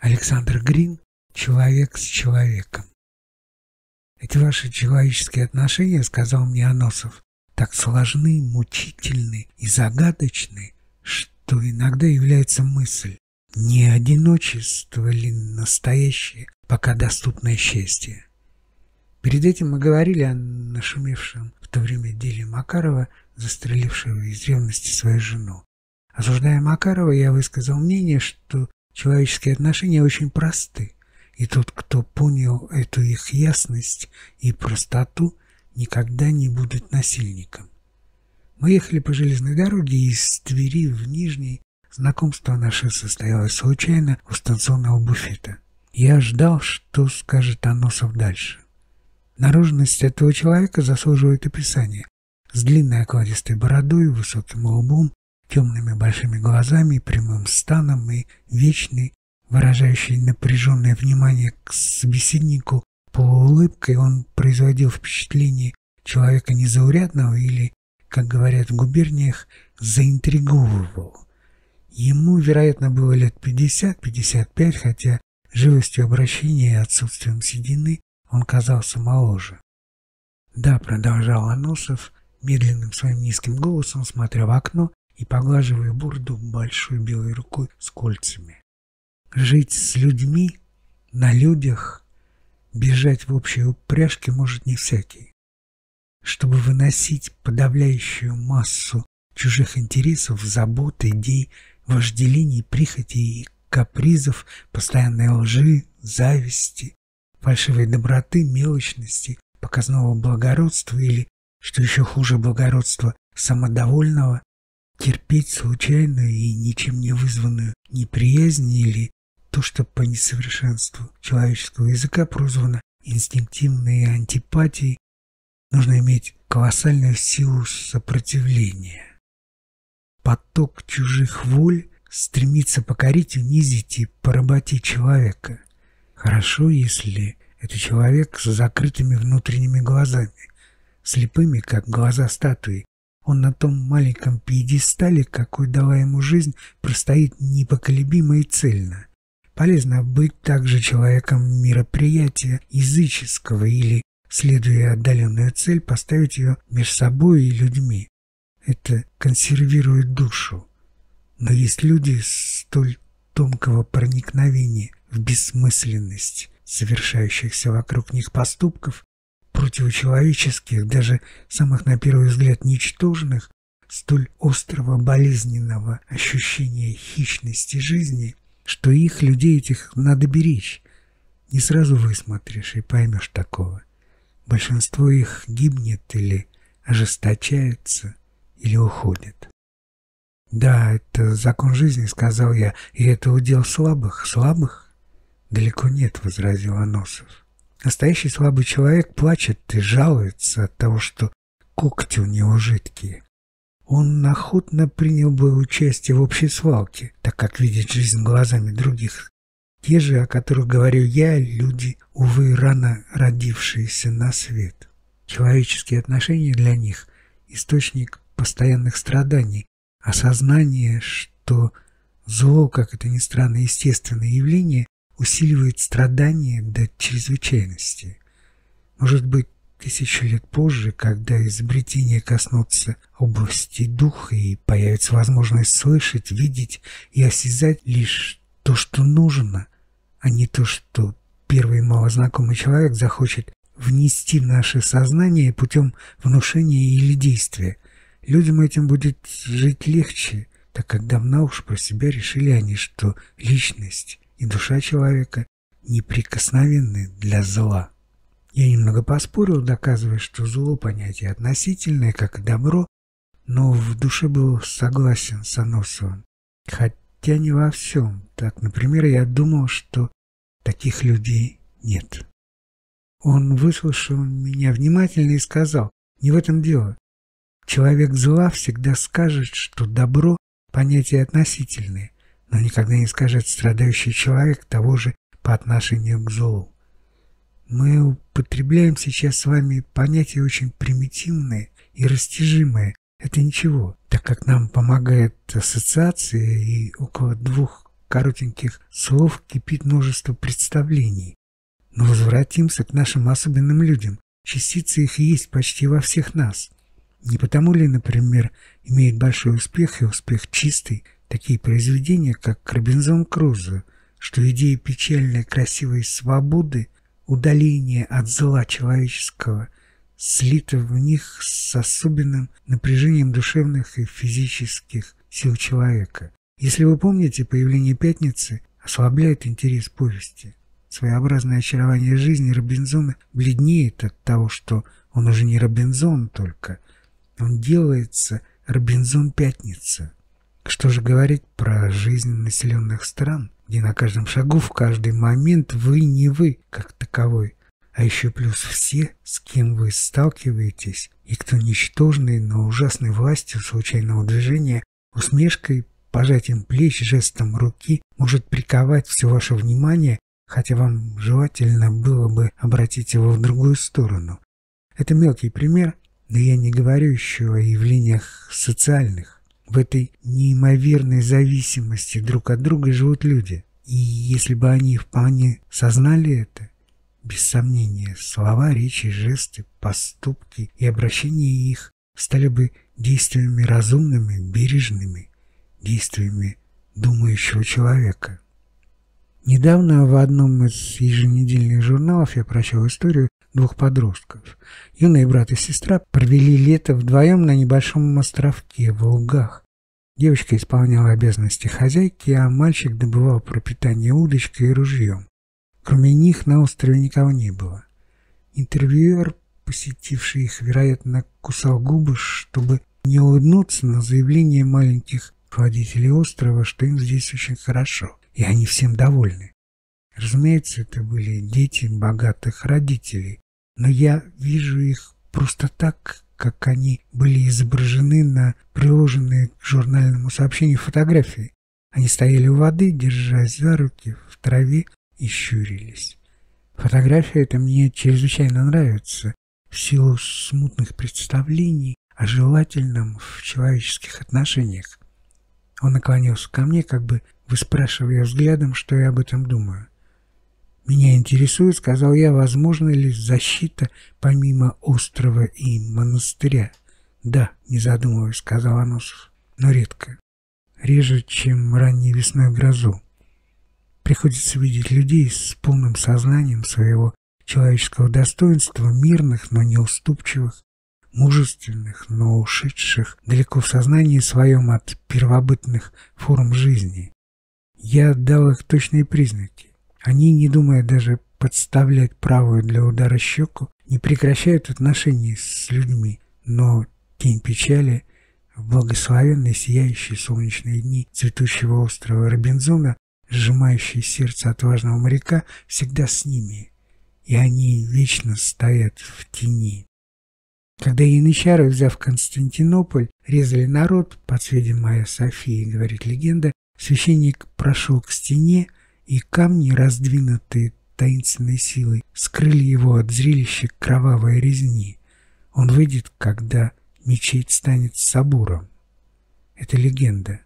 Александр Грин «Человек с человеком». Эти ваши человеческие отношения, сказал мне Аносов, так сложны, мучительны и загадочны, что иногда является мысль, не одиночество ли настоящее, пока доступное счастье. Перед этим мы говорили о нашумевшем в то время деле Макарова, застрелившего из ревности свою жену. Осуждая Макарова, я высказал мнение, что человеческие отношения очень просты, и тот, кто понял эту их ясность и простоту, никогда не будет насильником. Мы ехали по железной дороге из Твери в Нижний. Знакомство наше состоялось случайно у станционного буфета. Я ждал, что скажет Аносов дальше. Наружность этого человека заслуживает описания. С длинной окладистой бородой, высоким лбом, темными большими глазами, прямым станом и вечной, выражающей напряженное внимание к собеседнику полуулыбкой, он производил впечатление человека незаурядного или, как говорят в губерниях, заинтриговывал. Ему, вероятно, было лет 50-55, хотя живостью обращения и отсутствием седины он казался моложе. «Да», — продолжал Аносов, медленным своим низким голосом, смотря в окно и поглаживая бурду большой белой рукой с кольцами. Жить с людьми, на людях, бежать в общей упряжке может не всякий. Чтобы выносить подавляющую массу чужих интересов, забот, идей, вожделений, прихотей и капризов, постоянной лжи, зависти, фальшивой доброты, мелочности, показного благородства или, что еще хуже благородства, самодовольного, терпеть случайную и ничем не вызванную неприязнь или то, что по несовершенству человеческого языка прозвано инстинктивной антипатией, нужно иметь колоссальную силу сопротивления. Поток чужих воль стремится покорить, унизить и поработить человека. Хорошо, если это человек с закрытыми внутренними глазами, слепыми, как глаза статуи, он на том маленьком пьедестале, какой дала ему жизнь, простоит непоколебимо и цельно. Полезно быть также человеком мероприятия языческого или, следуя отдаленную цель, поставить ее между собой и людьми. Это консервирует душу. Но есть люди столь тонкого проникновения в бессмысленность совершающихся вокруг них поступков, противочеловеческих, даже самых на первый взгляд ничтожных, столь острого болезненного ощущения хищности жизни, что их, людей этих, надо беречь. Не сразу высмотришь и поймешь такого. Большинство их гибнет или ожесточается, или уходит. «Да, это закон жизни», — сказал я, — «и это удел слабых, слабых?» «Далеко нет», — возразил Аносов. Настоящий слабый человек плачет и жалуется от того, что когти у него жидкие. Он охотно принял бы участие в общей свалке, так как видит жизнь глазами других. Те же, о которых говорю я, люди, увы, рано родившиеся на свет. Человеческие отношения для них – источник постоянных страданий, осознание, что зло, как это ни странно, естественное явление, усиливает страдания до чрезвычайности. Может быть, тысячу лет позже, когда изобретения коснутся области духа и появится возможность слышать, видеть и осязать лишь то, что нужно, а не то, что первый малознакомый человек захочет внести в наше сознание путем внушения или действия. Людям этим будет жить легче, так как давно уж про себя решили они, что личность и душа человека неприкосновенны для зла. Я немного поспорил, доказывая, что зло понятие относительное, как и добро, но в душе был согласен с Аносовым. Хотя не во всем. Так, например, я думал, что таких людей нет. Он выслушал меня внимательно и сказал, не в этом дело. Человек зла всегда скажет, что добро – понятие относительное, но никогда не скажет страдающий человек того же по отношению к злу. Мы употребляем сейчас с вами понятия очень примитивные и растяжимые. Это ничего, так как нам помогает ассоциация и около двух коротеньких слов кипит множество представлений. Но возвратимся к нашим особенным людям. Частицы их есть почти во всех нас. Не потому ли, например, имеет большой успех и успех чистый такие произведения, как «Робинзон Крузо», что идея печальной красивой свободы, удаления от зла человеческого, слита в них с особенным напряжением душевных и физических сил человека. Если вы помните, появление «Пятницы» ослабляет интерес повести. Своеобразное очарование жизни Робинзона бледнеет от того, что он уже не Робинзон только. Он делается Робинзон Пятница. Что же говорить про жизнь населенных стран, где на каждом шагу, в каждый момент вы не вы, как таковой, а еще плюс все, с кем вы сталкиваетесь, и кто ничтожный, но ужасной властью случайного движения, усмешкой, пожатием плеч, жестом руки может приковать все ваше внимание хотя вам желательно было бы обратить его в другую сторону. Это мелкий пример, но я не говорю еще о явлениях социальных. В этой неимоверной зависимости друг от друга живут люди. И если бы они вполне сознали это, без сомнения, слова, речи, жесты, поступки и обращения их стали бы действиями разумными, бережными, действиями думающего человека. Недавно в одном из еженедельных журналов я прочел историю двух подростков. Юный брат и сестра провели лето вдвоем на небольшом островке в Лугах. Девочка исполняла обязанности хозяйки, а мальчик добывал пропитание удочкой и ружьем. Кроме них на острове никого не было. Интервьюер, посетивший их, вероятно, кусал губы, чтобы не улыбнуться на заявление маленьких владетелей острова, что им здесь очень хорошо и они всем довольны. Разумеется, это были дети богатых родителей, но я вижу их просто так, как они были изображены на приложенной к журнальному сообщению фотографии. Они стояли у воды, держась за руки в траве и щурились. Фотография эта мне чрезвычайно нравится в силу смутных представлений о желательном в человеческих отношениях. Он наклонился ко мне, как бы выспрашивая взглядом, что я об этом думаю. «Меня интересует, — сказал я, — возможно ли защита помимо острова и монастыря?» «Да, не задумываясь, — сказал Аносов, — но редко. Реже, чем ранней весной грозу. Приходится видеть людей с полным сознанием своего человеческого достоинства, мирных, но неуступчивых, мужественных, но ушедших далеко в сознании своем от первобытных форм жизни. Я дал их точные признаки. Они, не думая даже подставлять правую для удара щеку, не прекращают отношений с людьми, но тень печали в благословенные сияющие солнечные дни цветущего острова Робинзона, сжимающие сердце отважного моряка, всегда с ними, и они вечно стоят в тени. Когда янычары, взяв Константинополь, резали народ, под сведением моя Софии, говорит легенда, Священник прошел к стене, и камни, раздвинутые таинственной силой, скрыли его от зрелища кровавой резни. Он выйдет, когда мечеть станет собором. Это легенда.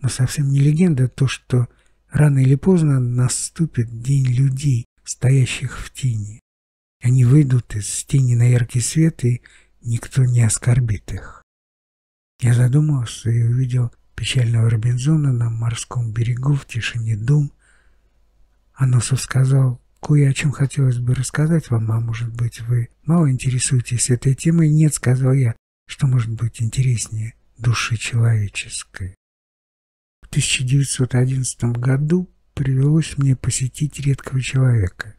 Но совсем не легенда то, что рано или поздно наступит день людей, стоящих в тени. Они выйдут из тени на яркий свет, и никто не оскорбит их. Я задумался и увидел печального Робинзона на морском берегу в тишине дум. Аносов сказал, кое о чем хотелось бы рассказать вам, а может быть вы мало интересуетесь этой темой? Нет, сказал я, что может быть интереснее души человеческой. В 1911 году привелось мне посетить редкого человека.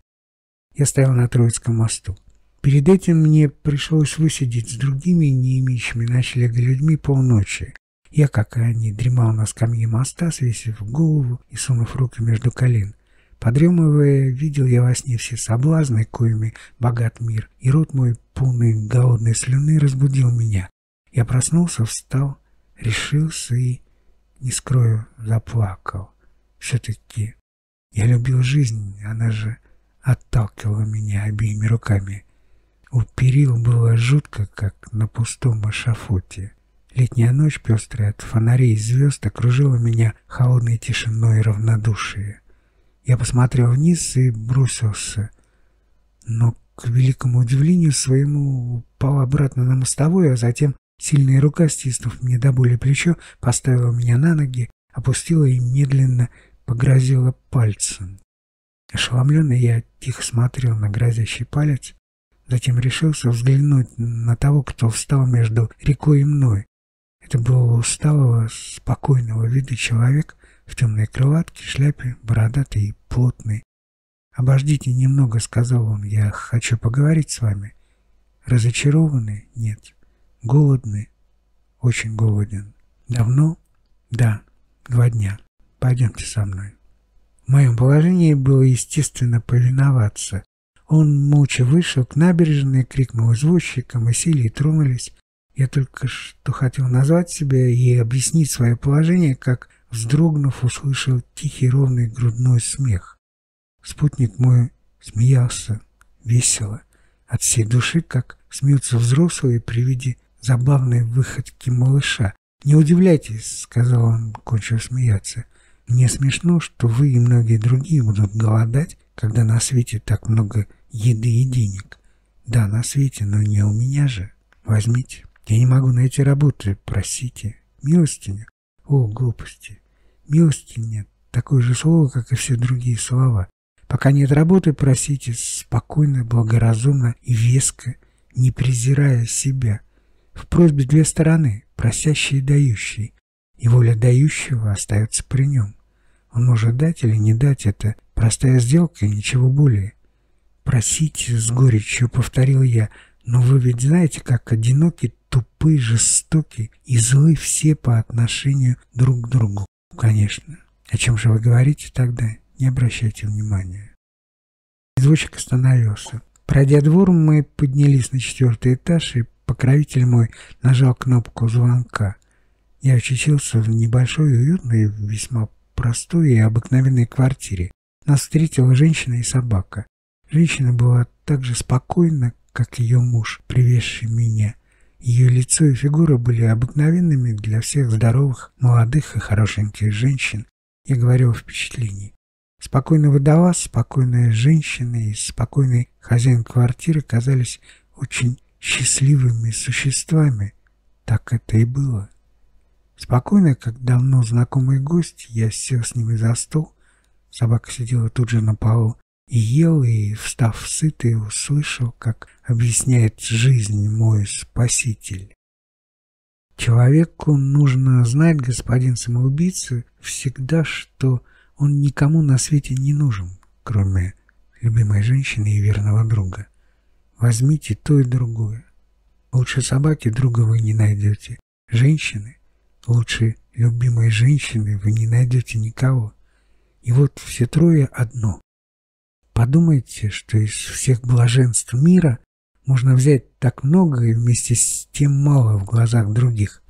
Я стоял на Троицком мосту. Перед этим мне пришлось высидеть с другими, не имеющими ночлега людьми полночи. Я, как и они, дремал на скамье моста, свесив голову и сунув руки между колен. Подремывая, видел я во сне все соблазны, коими богат мир, и рот мой, полный голодной слюны, разбудил меня. Я проснулся, встал, решился и, не скрою, заплакал. Все-таки я любил жизнь, она же отталкивала меня обеими руками. У перил было жутко, как на пустом эшафоте. Летняя ночь, пестрая от фонарей и звезд, окружила меня холодной тишиной и равнодушие. Я посмотрел вниз и бросился, но, к великому удивлению своему, упал обратно на мостовую, а затем сильная рука, стиснув мне до боли плечо, поставила меня на ноги, опустила и медленно погрозила пальцем. Ошеломленный я тихо смотрел на грозящий палец, затем решился взглянуть на того, кто встал между рекой и мной. Это был усталого, спокойного вида человек в темной кроватке, шляпе, бородатый и плотный. «Обождите немного», — сказал он, — «я хочу поговорить с вами». Разочарованный? Нет. Голодный? Очень голоден. Давно? Да, два дня. Пойдемте со мной. В моем положении было естественно повиноваться. Он молча вышел к набережной, крикнул извозчикам, и сели и тронулись. Я только что хотел назвать себя и объяснить свое положение, как, вздрогнув, услышал тихий ровный грудной смех. Спутник мой смеялся весело, от всей души, как смеются взрослые при виде забавной выходки малыша. «Не удивляйтесь», — сказал он, кончив смеяться, — мне смешно, что вы и многие другие будут голодать, когда на свете так много еды и денег. Да, на свете, но не у меня же. Возьмите. Я не могу найти работы, просите. Милостиня? О, глупости. Милостиня — такое же слово, как и все другие слова. Пока нет работы, просите спокойно, благоразумно и веско, не презирая себя. В просьбе две стороны, просящий и дающий, и воля дающего остается при нем. Он может дать или не дать, это простая сделка и ничего более. «Просите с горечью», — повторил я, — «но вы ведь знаете, как одиноки, тупые, жестоки и злы все по отношению друг к другу». «Конечно. О чем же вы говорите тогда? Не обращайте внимания». Извозчик остановился. Пройдя двор, мы поднялись на четвертый этаж, и покровитель мой нажал кнопку звонка. Я очутился в небольшой, уютной, весьма простой и обыкновенной квартире. Нас встретила женщина и собака. Женщина была так же спокойна, как ее муж, привезший меня. Ее лицо и фигура были обыкновенными для всех здоровых, молодых и хорошеньких женщин. Я говорю о впечатлении. Спокойная вдова, спокойная женщина и спокойный хозяин квартиры казались очень счастливыми существами. Так это и было. Спокойно, как давно знакомый гость, я сел с ними за стол. Собака сидела тут же на полу и ел, и, встав сытый, услышал, как объясняет жизнь мой спаситель. Человеку нужно знать, господин самоубийца, всегда, что он никому на свете не нужен, кроме любимой женщины и верного друга. Возьмите то и другое. Лучше собаки друга вы не найдете. Женщины Лучше любимой женщины вы не найдете никого. И вот все трое одно. Подумайте, что из всех блаженств мира можно взять так много и вместе с тем мало в глазах других.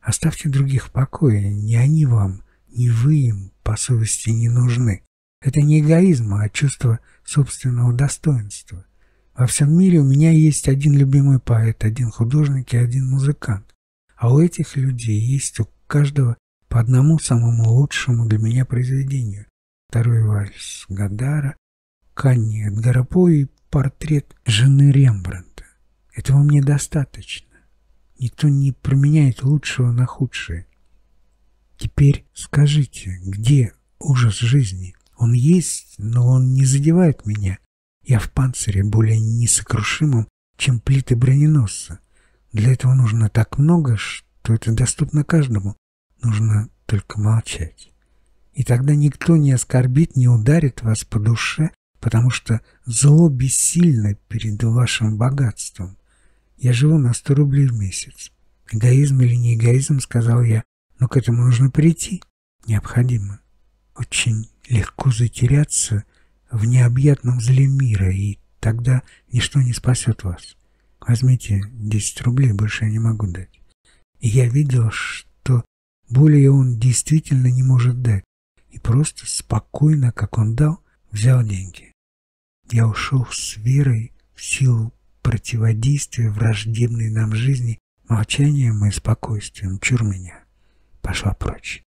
Оставьте других в покое, не они вам, не вы им по совести не нужны. Это не эгоизм, а чувство собственного достоинства. Во всем мире у меня есть один любимый поэт, один художник и один музыкант. А у этих людей есть у каждого по одному самому лучшему для меня произведению. Второй вальс Гадара, Канни По и портрет жены Рембрандта. Этого мне достаточно. Никто не променяет лучшего на худшее. Теперь скажите, где ужас жизни? Он есть, но он не задевает меня. Я в панцире более несокрушимом, чем плиты броненосца. Для этого нужно так много, что это доступно каждому. Нужно только молчать. И тогда никто не оскорбит, не ударит вас по душе, потому что зло бессильно перед вашим богатством. Я живу на 100 рублей в месяц. Эгоизм или не эгоизм, сказал я, но к этому нужно прийти. Необходимо. Очень легко затеряться в необъятном зле мира, и тогда ничто не спасет вас. Возьмите 10 рублей, больше я не могу дать. И я видел, что более он действительно не может дать. И просто спокойно, как он дал, взял деньги. Я ушел с верой в силу противодействия враждебной нам жизни Молчанием и спокойствием чур меня. Пошла прочь.